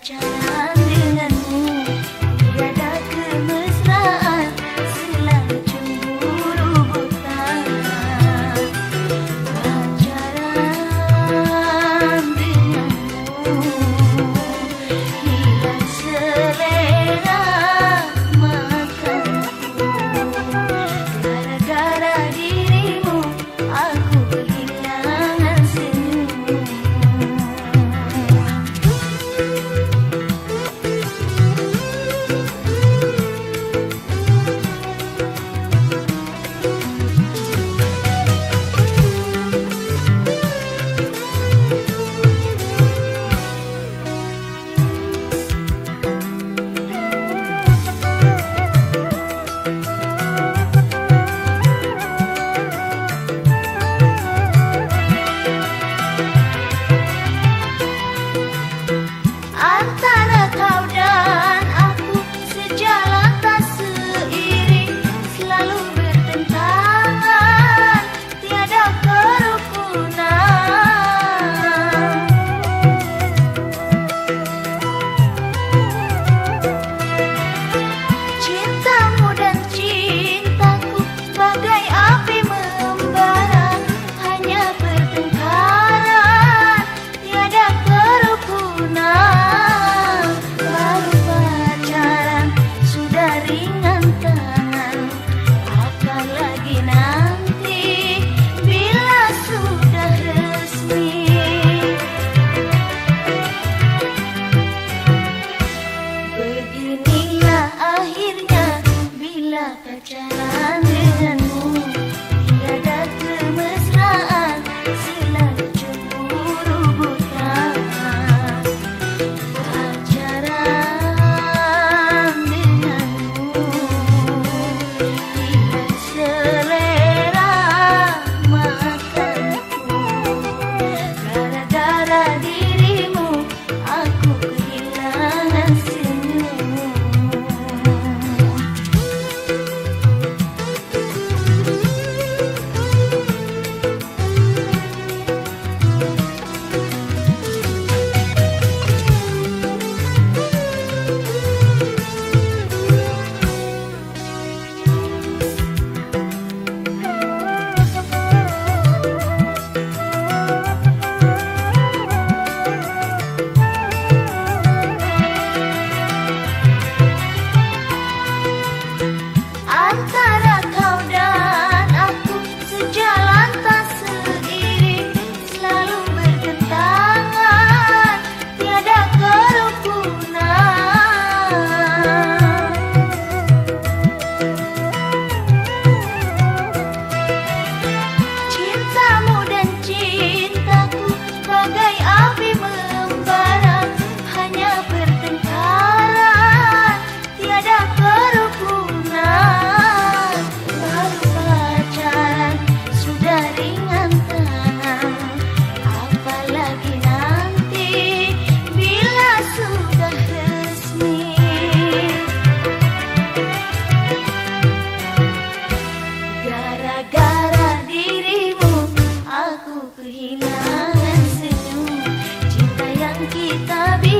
真美。love me, kita bisa